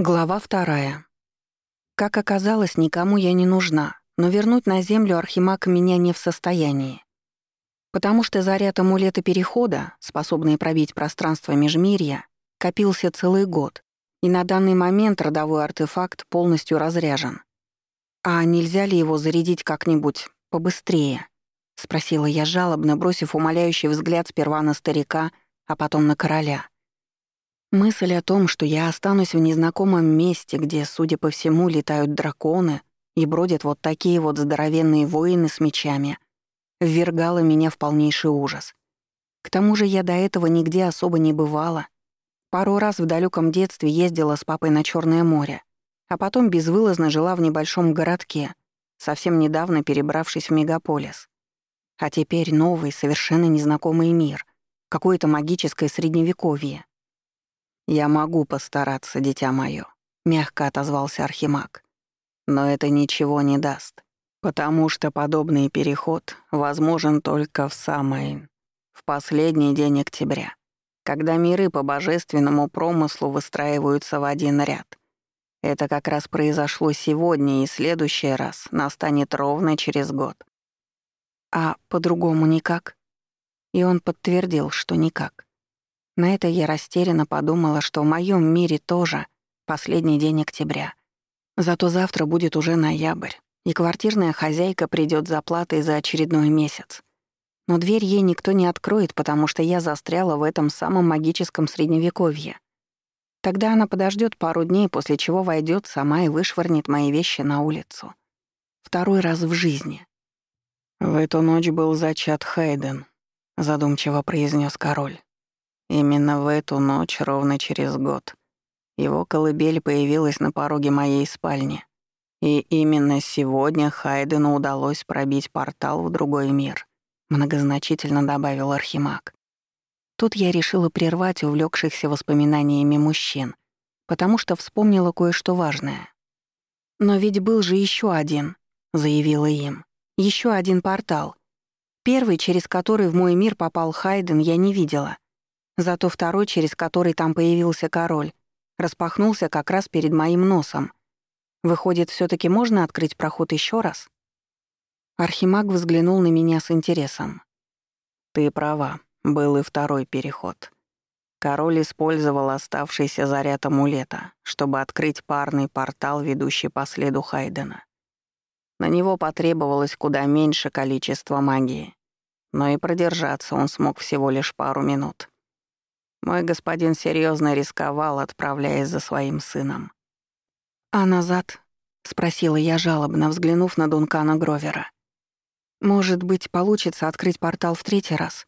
Глава вторая. Как оказалось, никому я не нужна, но вернуть на Землю Архимаг меня не в состоянии. Потому что заряд амулета Перехода, способный пробить пространство Межмирья, копился целый год, и на данный момент родовой артефакт полностью разряжен. «А нельзя ли его зарядить как-нибудь побыстрее?» — спросила я жалобно, бросив умоляющий взгляд сперва на старика, а потом на короля — Мысль о том, что я останусь в незнакомом месте, где, судя по всему, летают драконы и бродят вот такие вот здоровенные воины с мечами, ввергала меня в полнейший ужас. К тому же я до этого нигде особо не бывала. Пару раз в далеком детстве ездила с папой на Черное море, а потом безвылазно жила в небольшом городке, совсем недавно перебравшись в мегаполис. А теперь новый, совершенно незнакомый мир, какое-то магическое средневековье. «Я могу постараться, дитя моё», — мягко отозвался Архимаг. «Но это ничего не даст, потому что подобный переход возможен только в самый... в последний день октября, когда миры по божественному промыслу выстраиваются в один ряд. Это как раз произошло сегодня, и следующий раз настанет ровно через год. А по-другому никак? И он подтвердил, что никак. На это я растерянно подумала, что в моем мире тоже последний день октября. Зато завтра будет уже ноябрь, и квартирная хозяйка придет за платой за очередной месяц. Но дверь ей никто не откроет, потому что я застряла в этом самом магическом средневековье. Тогда она подождет пару дней, после чего войдет сама и вышвырнет мои вещи на улицу. Второй раз в жизни. «В эту ночь был зачат Хайден», — задумчиво произнес король. Именно в эту ночь, ровно через год, его колыбель появилась на пороге моей спальни. И именно сегодня Хайдену удалось пробить портал в другой мир, многозначительно добавил Архимаг. Тут я решила прервать увлекшихся воспоминаниями мужчин, потому что вспомнила кое-что важное. «Но ведь был же еще один», — заявила им. Еще один портал. Первый, через который в мой мир попал Хайден, я не видела — Зато второй, через который там появился король, распахнулся как раз перед моим носом. Выходит, все таки можно открыть проход еще раз? Архимаг взглянул на меня с интересом. «Ты права, был и второй переход. Король использовал оставшийся заряд амулета, чтобы открыть парный портал, ведущий по следу Хайдена. На него потребовалось куда меньше количества магии, но и продержаться он смог всего лишь пару минут. Мой господин серьезно рисковал, отправляясь за своим сыном. «А назад?» — спросила я жалобно, взглянув на Дункана Гровера. «Может быть, получится открыть портал в третий раз?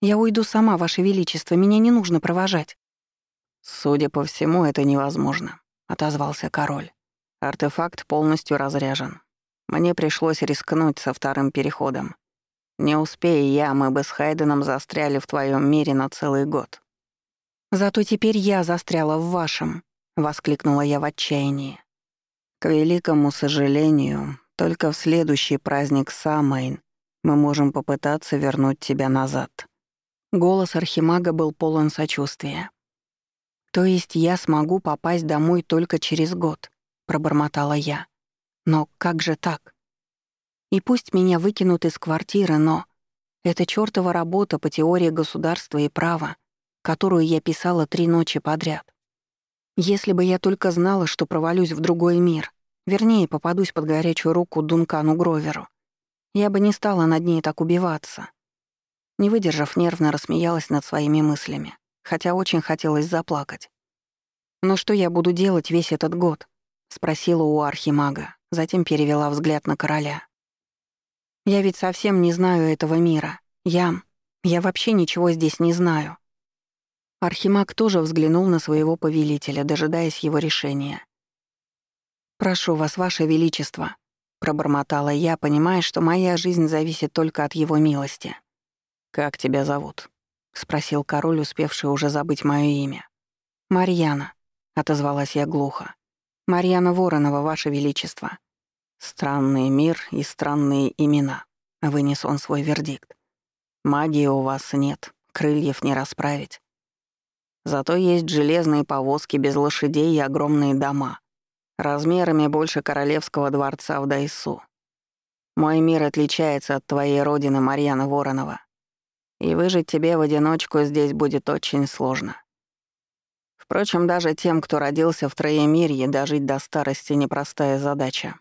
Я уйду сама, Ваше Величество, меня не нужно провожать». «Судя по всему, это невозможно», — отозвался король. «Артефакт полностью разряжен. Мне пришлось рискнуть со вторым переходом. Не успея я, мы бы с Хайденом застряли в твоем мире на целый год. «Зато теперь я застряла в вашем», — воскликнула я в отчаянии. «К великому сожалению, только в следующий праздник Самайн мы можем попытаться вернуть тебя назад». Голос Архимага был полон сочувствия. «То есть я смогу попасть домой только через год», — пробормотала я. «Но как же так? И пусть меня выкинут из квартиры, но... Это чёртова работа по теории государства и права которую я писала три ночи подряд. Если бы я только знала, что провалюсь в другой мир, вернее, попадусь под горячую руку Дункану Гроверу, я бы не стала над ней так убиваться. Не выдержав, нервно рассмеялась над своими мыслями, хотя очень хотелось заплакать. «Но что я буду делать весь этот год?» — спросила у архимага, затем перевела взгляд на короля. «Я ведь совсем не знаю этого мира. Я... я вообще ничего здесь не знаю. Архимаг тоже взглянул на своего повелителя, дожидаясь его решения. «Прошу вас, ваше величество», — пробормотала я, понимая, что моя жизнь зависит только от его милости. «Как тебя зовут?» — спросил король, успевший уже забыть моё имя. «Марьяна», — отозвалась я глухо. «Марьяна Воронова, ваше величество». «Странный мир и странные имена», — вынес он свой вердикт. «Магии у вас нет, крыльев не расправить. Зато есть железные повозки без лошадей и огромные дома, размерами больше королевского дворца в Дайсу. Мой мир отличается от твоей родины, Марьяна Воронова. И выжить тебе в одиночку здесь будет очень сложно. Впрочем, даже тем, кто родился в Троемирье, дожить до старости — непростая задача.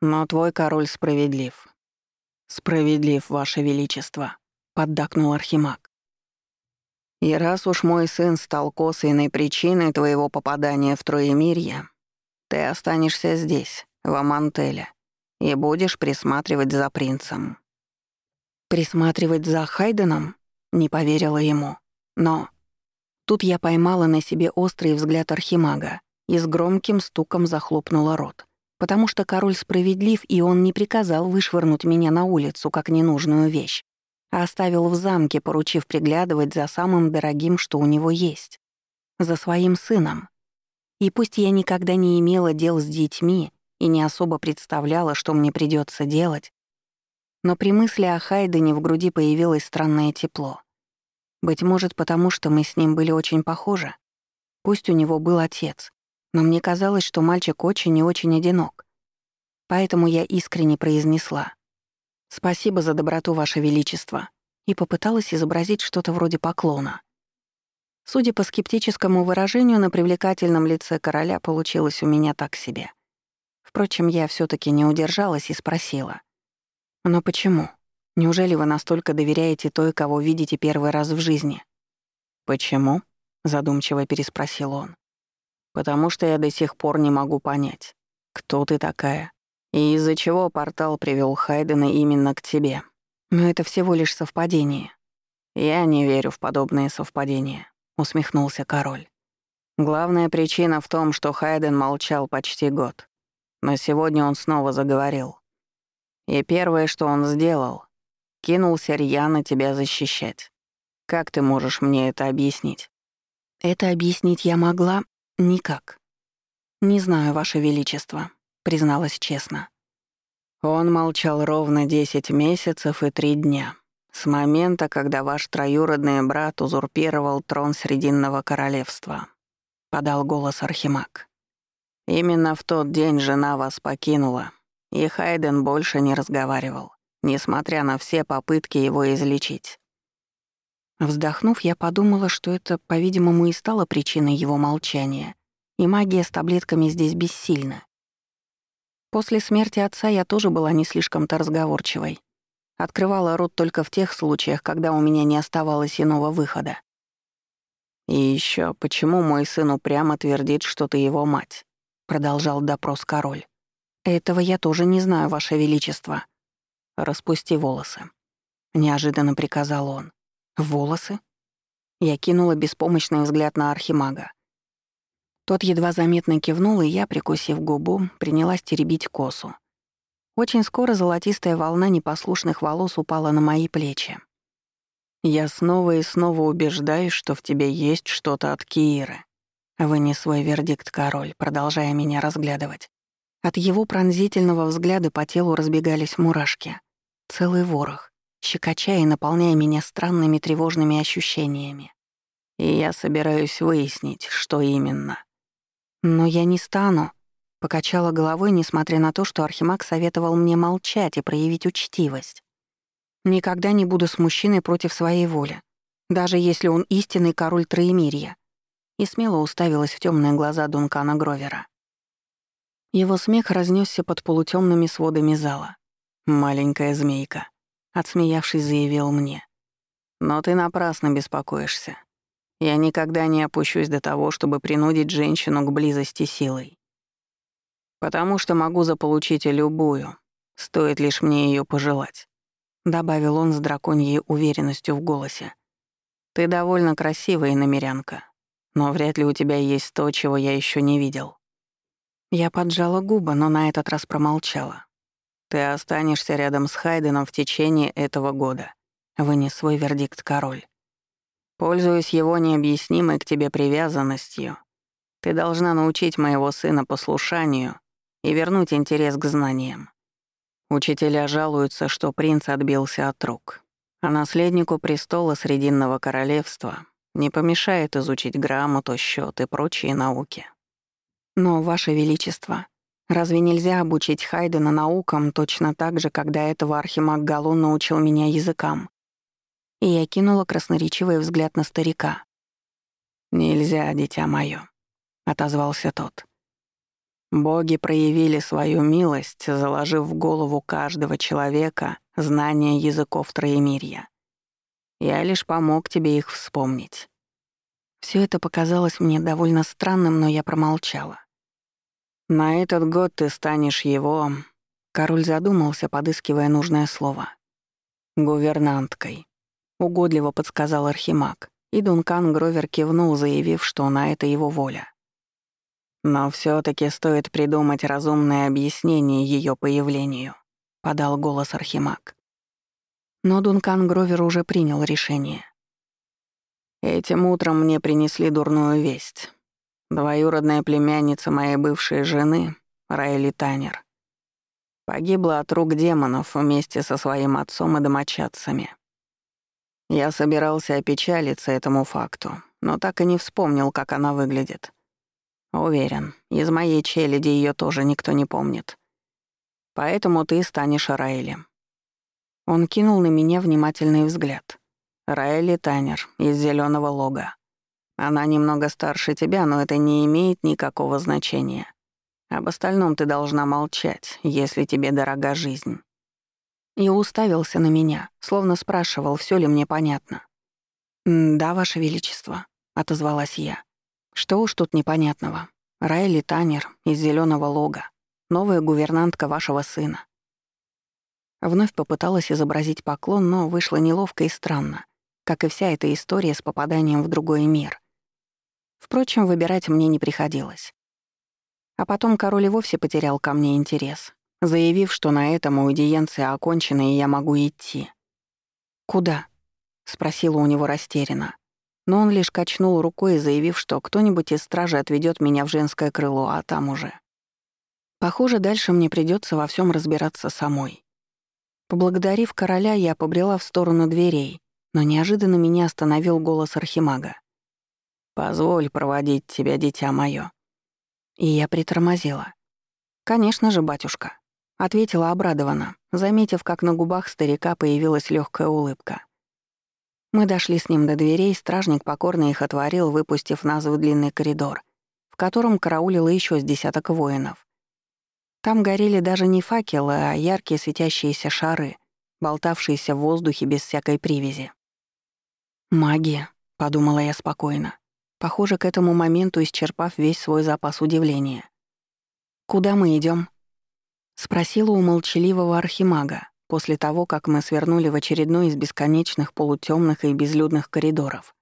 Но твой король справедлив. Справедлив, Ваше Величество, — поддакнул Архимаг. И раз уж мой сын стал косвенной причиной твоего попадания в Троемирье, ты останешься здесь, в Амантеле, и будешь присматривать за принцем. Присматривать за Хайденом? Не поверила ему. Но тут я поймала на себе острый взгляд Архимага и с громким стуком захлопнула рот потому что король справедлив, и он не приказал вышвырнуть меня на улицу как ненужную вещь, оставил в замке, поручив приглядывать за самым дорогим, что у него есть, за своим сыном. И пусть я никогда не имела дел с детьми и не особо представляла, что мне придется делать, но при мысли о Хайдене в груди появилось странное тепло. Быть может, потому что мы с ним были очень похожи. Пусть у него был отец, но мне казалось, что мальчик очень и очень одинок. Поэтому я искренне произнесла «Спасибо за доброту, Ваше Величество», и попыталась изобразить что-то вроде поклона. Судя по скептическому выражению, на привлекательном лице короля получилось у меня так себе. Впрочем, я все таки не удержалась и спросила. «Но почему? Неужели вы настолько доверяете той, кого видите первый раз в жизни?» «Почему?» — задумчиво переспросил он. Потому что я до сих пор не могу понять, кто ты такая и из-за чего портал привел Хайдена именно к тебе. Но это всего лишь совпадение. Я не верю в подобные совпадения, усмехнулся король. Главная причина в том, что Хайден молчал почти год. Но сегодня он снова заговорил. И первое, что он сделал, кинулся рьяно тебя защищать. Как ты можешь мне это объяснить? Это объяснить я могла, «Никак. Не знаю, Ваше Величество», — призналась честно. Он молчал ровно десять месяцев и три дня, с момента, когда ваш троюродный брат узурпировал трон Срединного королевства, — подал голос Архимаг. Именно в тот день жена вас покинула, и Хайден больше не разговаривал, несмотря на все попытки его излечить. Вздохнув, я подумала, что это, по-видимому, и стало причиной его молчания, и магия с таблетками здесь бессильна. После смерти отца я тоже была не слишком-то разговорчивой. Открывала рот только в тех случаях, когда у меня не оставалось иного выхода. «И еще, почему мой сын упрямо твердит, что ты его мать?» — продолжал допрос король. «Этого я тоже не знаю, Ваше Величество». «Распусти волосы», — неожиданно приказал он. «Волосы?» Я кинула беспомощный взгляд на архимага. Тот едва заметно кивнул, и я, прикусив губу, принялась теребить косу. Очень скоро золотистая волна непослушных волос упала на мои плечи. «Я снова и снова убеждаюсь, что в тебе есть что-то от Кииры», — вынес свой вердикт король, продолжая меня разглядывать. От его пронзительного взгляда по телу разбегались мурашки. Целый ворох щекоча и наполняя меня странными тревожными ощущениями. И я собираюсь выяснить, что именно. Но я не стану, покачала головой, несмотря на то, что Архимаг советовал мне молчать и проявить учтивость. Никогда не буду с мужчиной против своей воли, даже если он истинный король Троемирья. И смело уставилась в темные глаза Дункана Гровера. Его смех разнесся под полутемными сводами зала. «Маленькая змейка», отсмеявшись, заявил мне. «Но ты напрасно беспокоишься. Я никогда не опущусь до того, чтобы принудить женщину к близости силой. Потому что могу заполучить любую, стоит лишь мне ее пожелать», — добавил он с драконьей уверенностью в голосе. «Ты довольно красивая намерянка, но вряд ли у тебя есть то, чего я еще не видел». Я поджала губы, но на этот раз промолчала. «Ты останешься рядом с Хайденом в течение этого года», — вынес свой вердикт король. «Пользуясь его необъяснимой к тебе привязанностью, ты должна научить моего сына послушанию и вернуть интерес к знаниям. Учителя жалуются, что принц отбился от рук, а наследнику престола Срединного королевства Не помешает изучить грамоту, счет и прочие науки. Но, Ваше Величество, разве нельзя обучить Хайдена наукам точно так же, до этого Архимаг Галун научил меня языкам? И я кинула красноречивый взгляд на старика. «Нельзя, дитя моё», — отозвался тот. «Боги проявили свою милость, заложив в голову каждого человека знание языков Троемирья. Я лишь помог тебе их вспомнить». Все это показалось мне довольно странным, но я промолчала. «На этот год ты станешь его...» Король задумался, подыскивая нужное слово. «Гувернанткой», — угодливо подсказал Архимаг. И Дункан Гровер кивнул, заявив, что на это его воля. «Но все таки стоит придумать разумное объяснение ее появлению», — подал голос Архимаг. Но Дункан Гровер уже принял решение. «Этим утром мне принесли дурную весть. Двоюродная племянница моей бывшей жены, Райли Танер, погибла от рук демонов вместе со своим отцом и домочадцами. Я собирался опечалиться этому факту, но так и не вспомнил, как она выглядит. Уверен, из моей челяди ее тоже никто не помнит. Поэтому ты станешь Райли. Он кинул на меня внимательный взгляд. Райли Танер из зеленого лога. Она немного старше тебя, но это не имеет никакого значения. Об остальном ты должна молчать, если тебе дорога жизнь и уставился на меня, словно спрашивал, все ли мне понятно. «Да, Ваше Величество», — отозвалась я. «Что уж тут непонятного? Райли Танер из зеленого лога, новая гувернантка вашего сына». Вновь попыталась изобразить поклон, но вышло неловко и странно, как и вся эта история с попаданием в другой мир. Впрочем, выбирать мне не приходилось. А потом король и вовсе потерял ко мне интерес, заявив, что на этом аудиенция окончена и я могу идти. «Куда?» — спросила у него растерянно. Но он лишь качнул рукой, заявив, что кто-нибудь из стражи отведет меня в женское крыло, а там уже. Похоже, дальше мне придется во всем разбираться самой. Поблагодарив короля, я побрела в сторону дверей, но неожиданно меня остановил голос архимага. «Позволь проводить тебя, дитя моё». И я притормозила. «Конечно же, батюшка». Ответила обрадованно, заметив, как на губах старика появилась легкая улыбка. Мы дошли с ним до дверей, стражник покорно их отворил, выпустив нас в длинный коридор, в котором караулило еще с десяток воинов. Там горели даже не факелы, а яркие светящиеся шары, болтавшиеся в воздухе без всякой привязи. «Магия», — подумала я спокойно, похоже, к этому моменту исчерпав весь свой запас удивления. «Куда мы идем? Спросила у молчаливого архимага, после того, как мы свернули в очередной из бесконечных полутемных и безлюдных коридоров.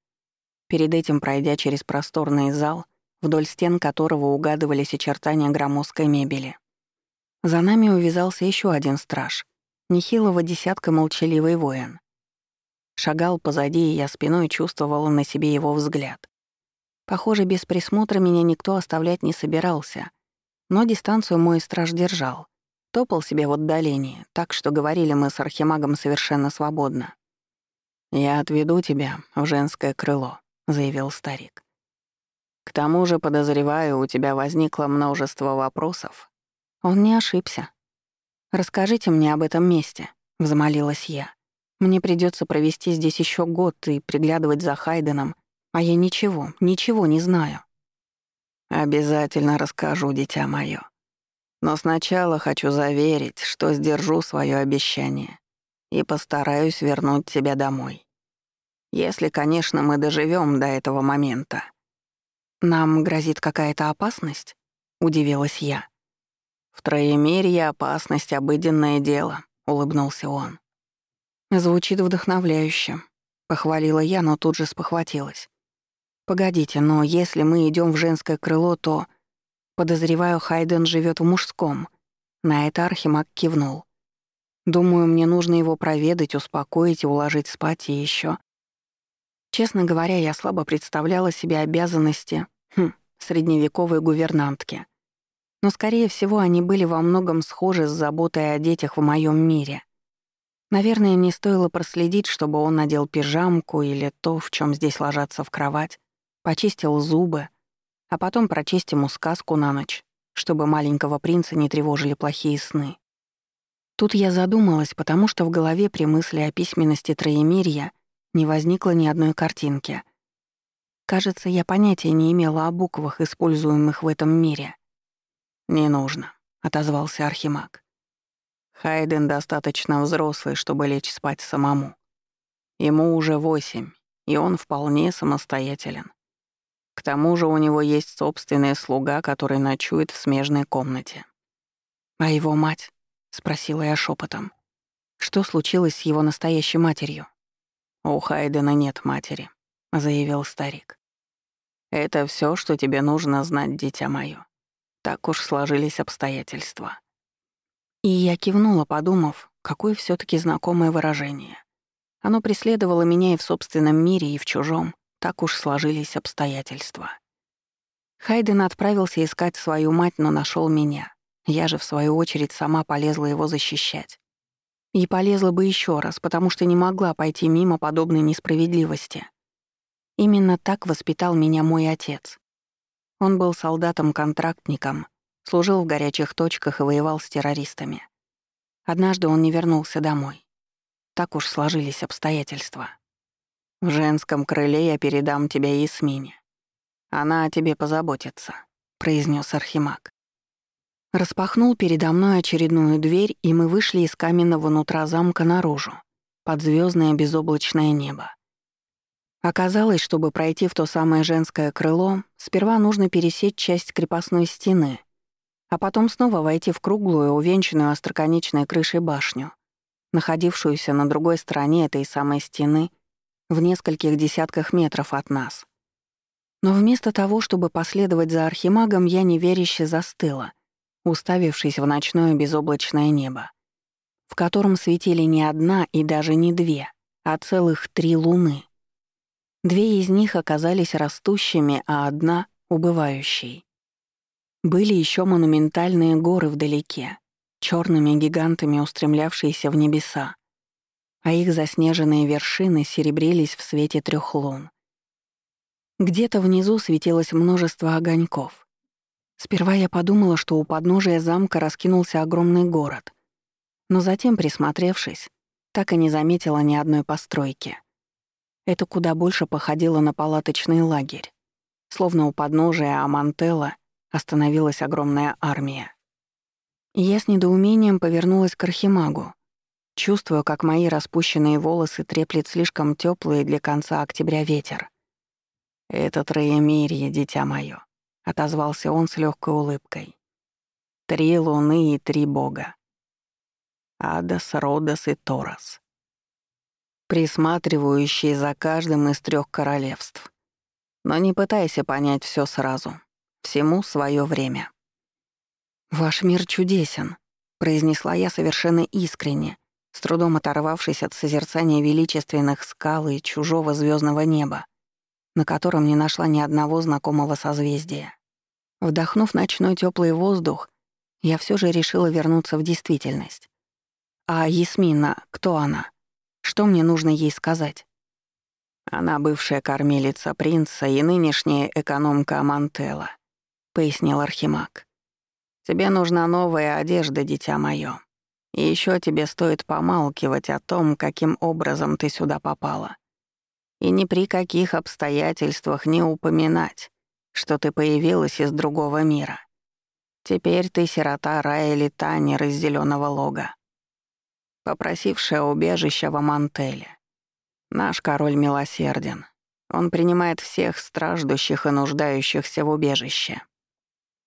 Перед этим пройдя через просторный зал, вдоль стен которого угадывались очертания громоздкой мебели. За нами увязался еще один страж, нехилого десятка молчаливый воин. Шагал позади, и я спиной чувствовала на себе его взгляд. Похоже, без присмотра меня никто оставлять не собирался, но дистанцию мой страж держал — Топал себе в отдалении, так что говорили мы с архимагом совершенно свободно. «Я отведу тебя в женское крыло», — заявил старик. «К тому же, подозреваю, у тебя возникло множество вопросов». Он не ошибся. «Расскажите мне об этом месте», — взмолилась я. «Мне придется провести здесь еще год и приглядывать за Хайденом, а я ничего, ничего не знаю». «Обязательно расскажу, дитя моё», но сначала хочу заверить, что сдержу свое обещание и постараюсь вернуть тебя домой. Если, конечно, мы доживем до этого момента. Нам грозит какая-то опасность? Удивилась я. В троемерье опасность — обыденное дело, улыбнулся он. Звучит вдохновляюще. Похвалила я, но тут же спохватилась. Погодите, но если мы идем в женское крыло, то Подозреваю, Хайден живет в мужском. На это Архимаг кивнул. Думаю, мне нужно его проведать, успокоить и уложить спать и еще. Честно говоря, я слабо представляла себе обязанности хм, средневековой гувернантки. Но, скорее всего, они были во многом схожи с заботой о детях в моем мире. Наверное, мне стоило проследить, чтобы он надел пижамку или то, в чем здесь ложатся в кровать, почистил зубы, а потом прочесть ему сказку на ночь, чтобы маленького принца не тревожили плохие сны. Тут я задумалась, потому что в голове при мысли о письменности Троемирья не возникло ни одной картинки. Кажется, я понятия не имела о буквах, используемых в этом мире. «Не нужно», — отозвался Архимаг. Хайден достаточно взрослый, чтобы лечь спать самому. Ему уже восемь, и он вполне самостоятелен. К тому же у него есть собственный слуга, который ночует в смежной комнате. «А его мать?» — спросила я шепотом. «Что случилось с его настоящей матерью?» «У Хайдена нет матери», — заявил старик. «Это все, что тебе нужно знать, дитя моё. Так уж сложились обстоятельства». И я кивнула, подумав, какое все таки знакомое выражение. Оно преследовало меня и в собственном мире, и в чужом. Так уж сложились обстоятельства. Хайден отправился искать свою мать, но нашел меня. Я же, в свою очередь, сама полезла его защищать. И полезла бы еще раз, потому что не могла пойти мимо подобной несправедливости. Именно так воспитал меня мой отец. Он был солдатом-контрактником, Служил в горячих точках и воевал с террористами. Однажды он не вернулся домой. Так уж сложились обстоятельства. В женском крыле я передам тебя Ясмине. Она о тебе позаботится», — произнес Архимаг. Распахнул передо мной очередную дверь, и мы вышли из каменного нутра замка наружу, под звездное безоблачное небо. Оказалось, чтобы пройти в то самое женское крыло, сперва нужно пересечь часть крепостной стены, а потом снова войти в круглую, увенчанную остроконечной крышей башню, находившуюся на другой стороне этой самой стены, в нескольких десятках метров от нас. Но вместо того, чтобы последовать за архимагом, я неверяще застыла, уставившись в ночное безоблачное небо, в котором светили не одна и даже не две, а целых три луны. Две из них оказались растущими, а одна — убывающей. Были еще монументальные горы вдалеке, черными гигантами устремлявшиеся в небеса, а их заснеженные вершины серебрились в свете трех лун. Где-то внизу светилось множество огоньков. Сперва я подумала, что у подножия замка раскинулся огромный город, но затем, присмотревшись, так и не заметила ни одной постройки. Это куда больше походило на палаточный лагерь, словно у подножия Амантелла остановилась огромная армия. я с недоумением повернулась к Архимагу, чувствуя, как мои распущенные волосы треплет слишком теплый для конца октября ветер. «Это троемирье, дитя моё», — отозвался он с легкой улыбкой. «Три луны и три бога. Адас, Родос и Торос. Присматривающие за каждым из трех королевств. Но не пытайся понять все сразу. Всему свое время. «Ваш мир чудесен», — произнесла я совершенно искренне, с трудом оторвавшись от созерцания величественных скал и чужого звездного неба, на котором не нашла ни одного знакомого созвездия. Вдохнув ночной теплый воздух, я все же решила вернуться в действительность. А Ясмина, кто она? Что мне нужно ей сказать? Она бывшая кормилица принца и нынешняя экономка Мантелла пояснил Архимаг. «Тебе нужна новая одежда, дитя моё. И ещё тебе стоит помалкивать о том, каким образом ты сюда попала. И ни при каких обстоятельствах не упоминать, что ты появилась из другого мира. Теперь ты сирота Раэли Танер из Зелёного Лога, попросившая убежища в Амантеле. Наш король милосерден. Он принимает всех страждущих и нуждающихся в убежище.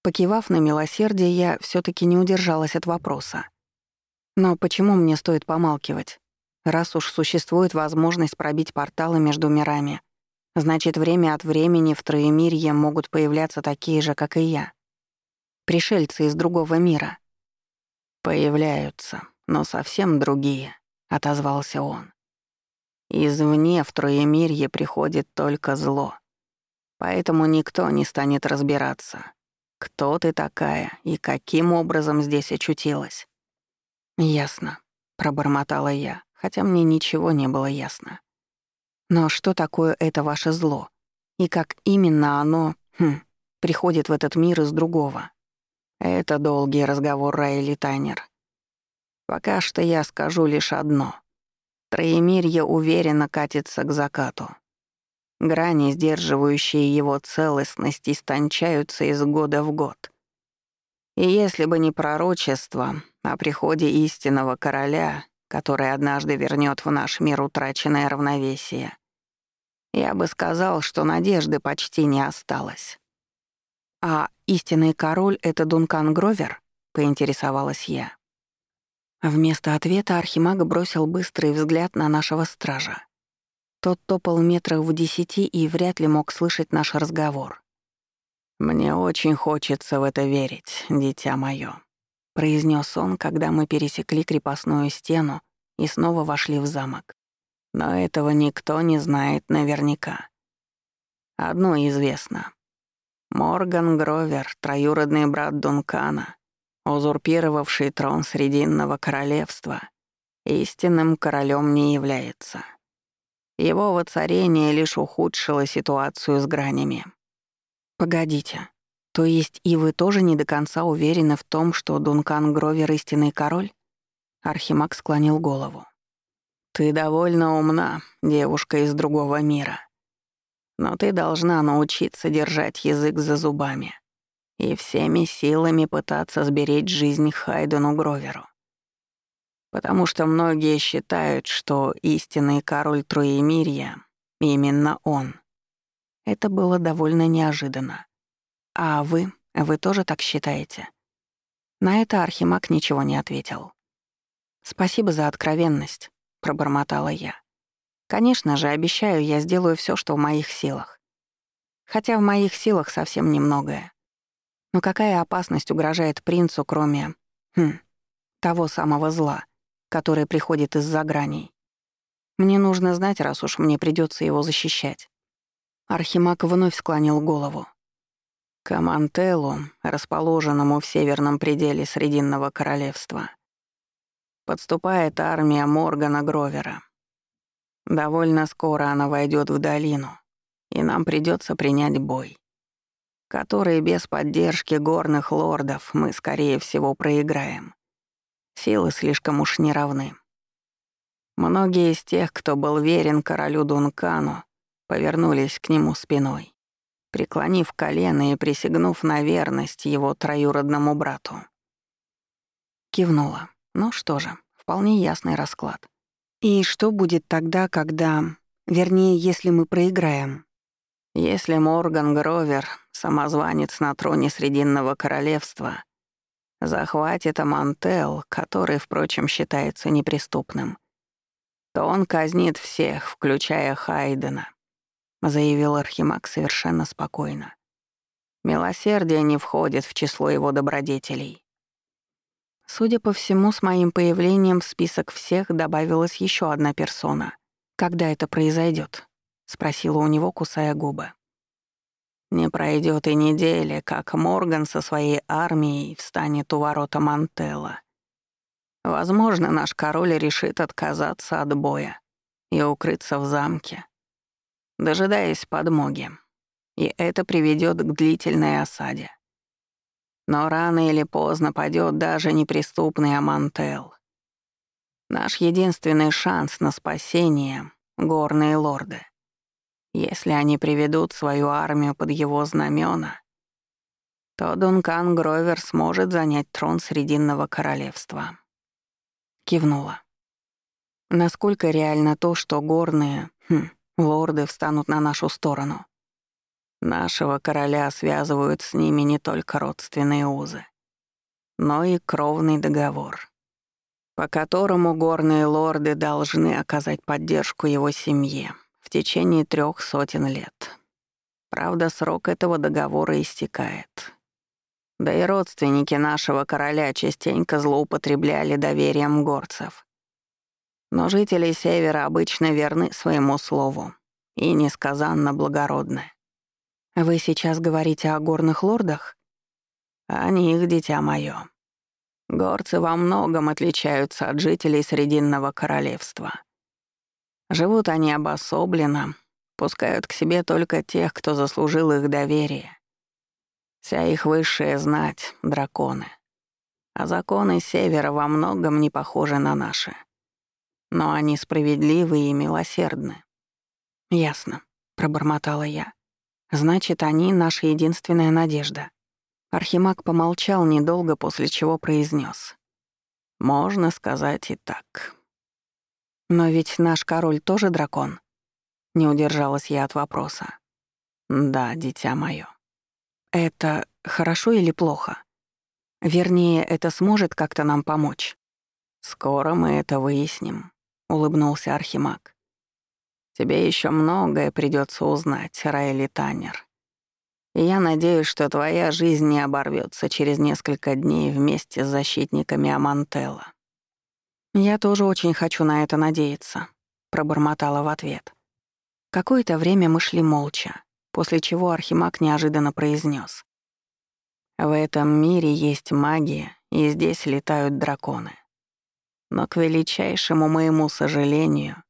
Покивав на милосердие, я все таки не удержалась от вопроса. Но почему мне стоит помалкивать? Раз уж существует возможность пробить порталы между мирами, значит, время от времени в Троемирье могут появляться такие же, как и я. Пришельцы из другого мира. «Появляются, но совсем другие», — отозвался он. «Извне в Троемирье приходит только зло, поэтому никто не станет разбираться, кто ты такая и каким образом здесь очутилась?» «Ясно», — пробормотала я, хотя мне ничего не было ясно. Но что такое это ваше зло? И как именно оно, хм, приходит в этот мир из другого? Это долгий разговор, Райли Тайнер. Пока что я скажу лишь одно. Троемирье уверенно катится к закату. Грани, сдерживающие его целостность, истончаются из года в год. И если бы не пророчество о приходе истинного короля, который однажды вернет в наш мир утраченное равновесие, я бы сказал, что надежды почти не осталось. «А истинный король — это Дункан Гровер?» — поинтересовалась я. Вместо ответа Архимаг бросил быстрый взгляд на нашего стража. Тот топал метрах в десяти и вряд ли мог слышать наш разговор. «Мне очень хочется в это верить, дитя моё», — произнес он, когда мы пересекли крепостную стену и снова вошли в замок. «Но этого никто не знает наверняка. Одно известно. Морган Гровер, троюродный брат Дункана, узурпировавший трон Срединного королевства, истинным королем не является. Его воцарение лишь ухудшило ситуацию с гранями. «Погодите, то есть и вы тоже не до конца уверены в том, что Дункан Гровер — истинный король?» Архимаг склонил голову. «Ты довольно умна, девушка из другого мира. Но ты должна научиться держать язык за зубами и всеми силами пытаться сберечь жизнь Хайдену Гроверу. Потому что многие считают, что истинный король Троемирья — именно он. Это было довольно неожиданно. А вы, вы тоже так считаете? На это Архимаг ничего не ответил. «Спасибо за откровенность», — пробормотала я. «Конечно же, обещаю, я сделаю все, что в моих силах. Хотя в моих силах совсем немногое. Но какая опасность угрожает принцу, кроме... Хм, того самого зла, которое приходит из-за граней? Мне нужно знать, раз уж мне придется его защищать. Архимаг вновь склонил голову. К Амантеллу, расположенному в северном пределе Срединного королевства, подступает армия Моргана Гровера. Довольно скоро она войдет в долину, и нам придется принять бой которые без поддержки горных лордов мы, скорее всего, проиграем. Силы слишком уж не равны. Многие из тех, кто был верен королю Дункану, повернулись к нему спиной, преклонив колено и присягнув на верность его троюродному брату. Кивнула. Ну что же, вполне ясный расклад. И что будет тогда, когда... Вернее, если мы проиграем? Если Морган Гровер, самозванец на троне Срединного королевства, захватит Амантел, который, впрочем, считается неприступным, то он казнит всех, включая Хайдена, заявил Архимаг совершенно спокойно. Милосердие не входит в число его добродетелей. Судя по всему, с моим появлением в список всех добавилась еще одна персона. Когда это произойдет? спросила у него, кусая губы. Не пройдет и недели, как Морган со своей армией встанет у ворота Мантелла. Возможно, наш король решит отказаться от боя и укрыться в замке, дожидаясь подмоги. И это приведет к длительной осаде. Но рано или поздно падет даже неприступный Амантел. Наш единственный шанс на спасение — горные лорды. Если они приведут свою армию под его знамена, то Дункан Гровер сможет занять трон Срединного королевства. Кивнула. Насколько реально то, что горные, хм, лорды встанут на нашу сторону? Нашего короля связывают с ними не только родственные узы, но и кровный договор, по которому горные лорды должны оказать поддержку его семье, в течение трех сотен лет. Правда, срок этого договора истекает. Да и родственники нашего короля частенько злоупотребляли доверием горцев. Но жители Севера обычно верны своему слову и несказанно благородны. «Вы сейчас говорите о горных лордах?» «О них, дитя моё. Горцы во многом отличаются от жителей Срединного королевства. Живут они обособленно, пускают к себе только тех, кто заслужил их доверие. Вся их высшая знать — драконы. А законы Севера во многом не похожи на наши. Но они справедливы и милосердны. «Ясно», — пробормотала я. «Значит, они — наша единственная надежда». Архимаг помолчал недолго, после чего произнес: «Можно сказать и так». «Но ведь наш король тоже дракон?» Не удержалась я от вопроса. «Да, дитя моё». «Это хорошо или плохо? Вернее, это сможет как-то нам помочь?» «Скоро мы это выясним», — улыбнулся Архимаг. «Тебе еще многое придется узнать, Райли Таннер. И я надеюсь, что твоя жизнь не оборвется через несколько дней вместе с защитниками Амантелла». «Я тоже очень хочу на это надеяться», — пробормотала в ответ. Какое-то время мы шли молча, после чего Архимаг неожиданно произнес: «В этом мире есть магия, и здесь летают драконы. Но к величайшему моему сожалению,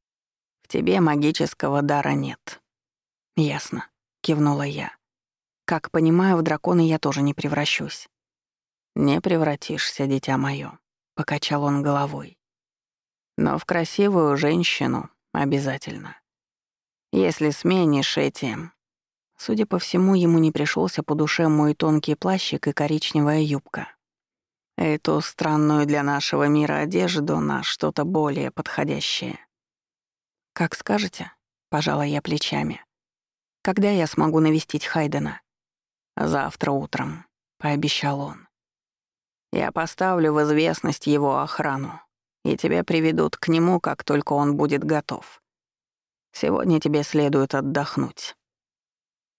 в тебе магического дара нет». «Ясно», — кивнула я. «Как понимаю, в дракона я тоже не превращусь». «Не превратишься, дитя моё», — покачал он головой. «Но в красивую женщину обязательно. Если сменишь эти...» Судя по всему, ему не пришелся по душе мой тонкий плащик и коричневая юбка. Эту странную для нашего мира одежду на что-то более подходящее. «Как скажете», — пожала я плечами. «Когда я смогу навестить Хайдена?» «Завтра утром», — пообещал он. «Я поставлю в известность его охрану, и тебя приведут к нему, как только он будет готов. Сегодня тебе следует отдохнуть».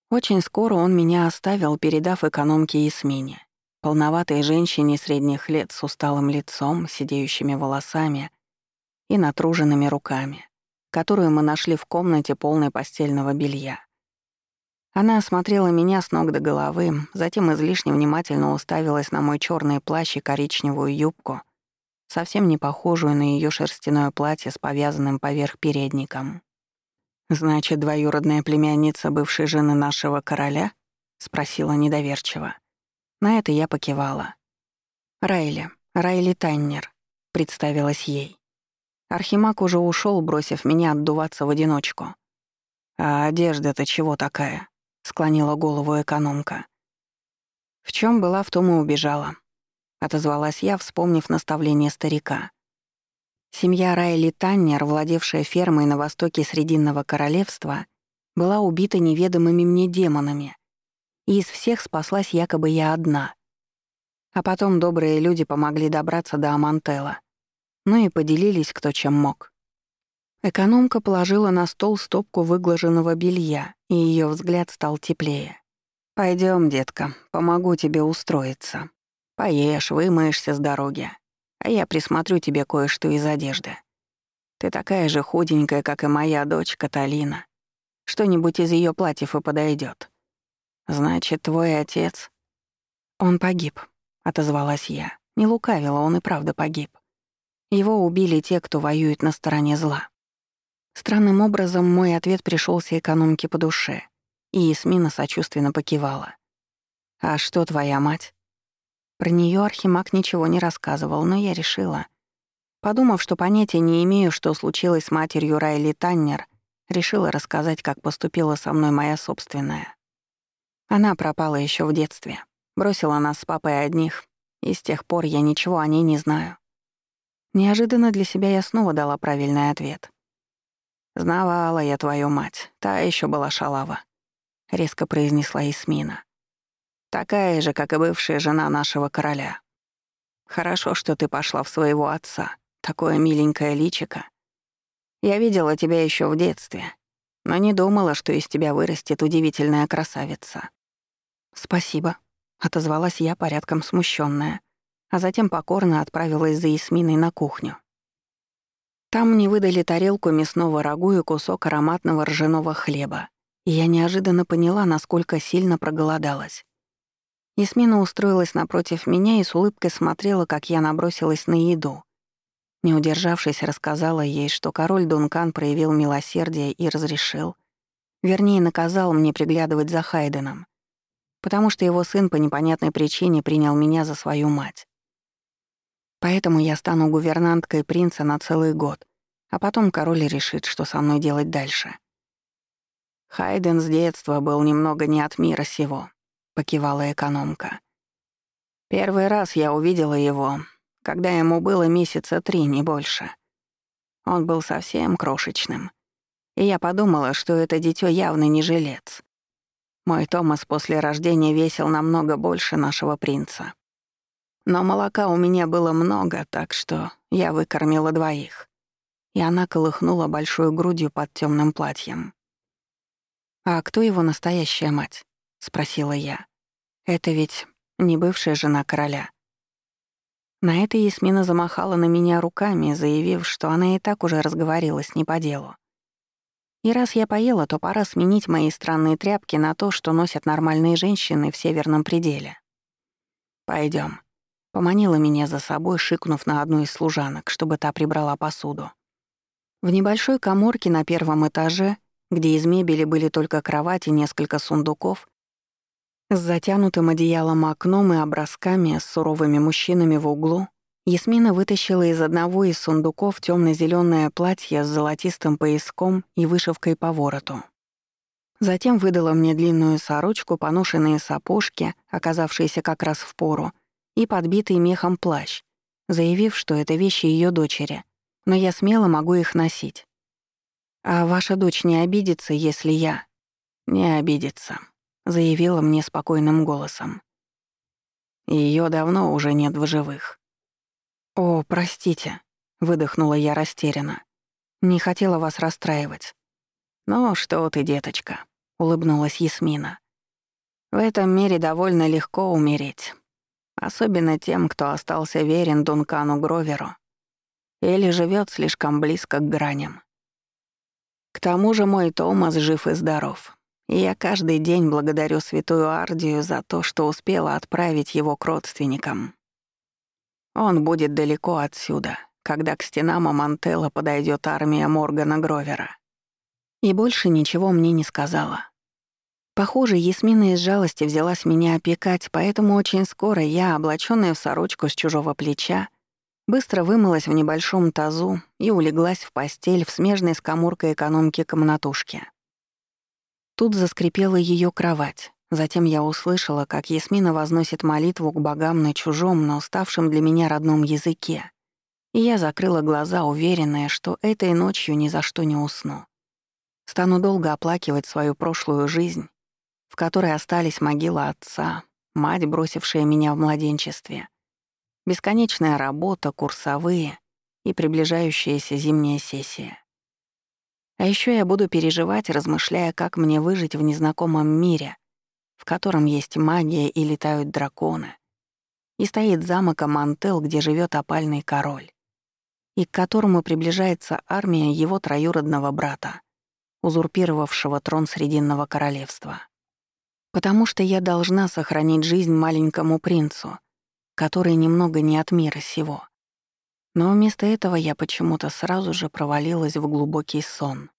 Очень скоро он меня оставил, передав экономке Ясмине, полноватой женщине средних лет с усталым лицом, сидеющими волосами и натруженными руками, которую мы нашли в комнате полной постельного белья. Она осмотрела меня с ног до головы, затем излишне внимательно уставилась на мой черный плащ и коричневую юбку, совсем не похожую на ее шерстяное платье с повязанным поверх передником. «Значит, двоюродная племянница бывшей жены нашего короля?» — спросила недоверчиво. На это я покивала. «Райли, Райли Таннер», — представилась ей. Архимаг уже ушел, бросив меня отдуваться в одиночку. «А одежда-то чего такая?» — склонила голову экономка. «В чем была, в том и убежала», — отозвалась я, вспомнив наставление старика. Семья Райли Таннер, владевшая фермой на востоке Срединного королевства, была убита неведомыми мне демонами, и из всех спаслась якобы я одна. А потом добрые люди помогли добраться до Амантелла, ну и поделились кто чем мог. Экономка положила на стол стопку выглаженного белья, и ее взгляд стал теплее. Пойдем, детка, помогу тебе устроиться. Поешь, вымоешься с дороги а я присмотрю тебе кое-что из одежды. Ты такая же худенькая, как и моя дочь Каталина. Что-нибудь из ее платьев и подойдет. Значит, твой отец... Он погиб, отозвалась я. Не лукавила, он и правда погиб. Его убили те, кто воюет на стороне зла. Странным образом мой ответ пришелся экономке по душе, и Ясмина сочувственно покивала. «А что твоя мать?» Про нее Архимаг ничего не рассказывал, но я решила. Подумав, что понятия не имею, что случилось с матерью Райли Таннер, решила рассказать, как поступила со мной моя собственная. Она пропала еще в детстве, бросила нас с папой одних, и с тех пор я ничего о ней не знаю. Неожиданно для себя я снова дала правильный ответ. «Знавала я твою мать, та еще была шалава», — резко произнесла Исмина. Такая же, как и бывшая жена нашего короля. Хорошо, что ты пошла в своего отца. Такое миленькое личико. Я видела тебя еще в детстве, но не думала, что из тебя вырастет удивительная красавица. Спасибо, отозвалась я порядком смущенная, а затем покорно отправилась за Ясминой на кухню. Там мне выдали тарелку мясного рагу и кусок ароматного ржаного хлеба, и я неожиданно поняла, насколько сильно проголодалась. Ясмина устроилась напротив меня и с улыбкой смотрела, как я набросилась на еду. Не удержавшись, рассказала ей, что король Дункан проявил милосердие и разрешил, вернее, наказал мне приглядывать за Хайденом, потому что его сын по непонятной причине принял меня за свою мать. Поэтому я стану гувернанткой принца на целый год, а потом король решит, что со мной делать дальше. Хайден с детства был немного не от мира сего, покивала экономка. Первый раз я увидела его, когда ему было месяца три, не больше. Он был совсем крошечным. И я подумала, что это дитё явно не жилец. Мой Томас после рождения весил намного больше нашего принца. Но молока у меня было много, так что я выкормила двоих. И она колыхнула большой грудью под темным платьем. «А кто его настоящая мать?» — спросила я. «Это ведь не бывшая жена короля». На это Ясмина замахала на меня руками, заявив, что она и так уже разговорилась не по делу. И раз я поела, то пора сменить мои странные тряпки на то, что носят нормальные женщины в северном пределе. Пойдем. Поманила меня за собой, шикнув на одну из служанок, чтобы та прибрала посуду. В небольшой коморке на первом этаже, где из мебели были только кровать и несколько сундуков, с затянутым одеялом окном и образками с суровыми мужчинами в углу, Ясмина вытащила из одного из сундуков темно зеленое платье с золотистым пояском и вышивкой по вороту. Затем выдала мне длинную сорочку, поношенные сапожки, оказавшиеся как раз в пору, и подбитый мехом плащ, заявив, что это вещи ее дочери, но я смело могу их носить. «А ваша дочь не обидится, если я...» «Не обидится», — заявила мне спокойным голосом. Ее давно уже нет в живых. «О, простите», — выдохнула я растерянно. «Не хотела вас расстраивать». «Ну что ты, деточка», — улыбнулась Ясмина. «В этом мире довольно легко умереть. Особенно тем, кто остался верен Дункану Гроверу или живет слишком близко к граням. К тому же мой Томас жив и здоров, я каждый день благодарю святую Ардию за то, что успела отправить его к родственникам. Он будет далеко отсюда, когда к стенам Амантелла подойдет армия Моргана Гровера. И больше ничего мне не сказала. Похоже, Ясмина из жалости взялась меня опекать, поэтому очень скоро я, облачённая в сорочку с чужого плеча, быстро вымылась в небольшом тазу и улеглась в постель в смежной с каморкой экономки-комнатушки. Тут заскрипела её кровать. Затем я услышала, как Ясмина возносит молитву к богам на чужом, но ставшем для меня родном языке. И я закрыла глаза, уверенная, что этой ночью ни за что не усну. Стану долго оплакивать свою прошлую жизнь, в которой остались могила отца, мать, бросившая меня в младенчестве, бесконечная работа, курсовые и приближающаяся зимняя сессия. А еще я буду переживать, размышляя, как мне выжить в незнакомом мире, в котором есть магия и летают драконы, и стоит замок Амантел, где живет опальный король, и к которому приближается армия его троюродного брата, узурпировавшего трон Срединного королевства. Потому что я должна сохранить жизнь маленькому принцу, который немного не от мира сего. Но вместо этого я почему-то сразу же провалилась в глубокий сон.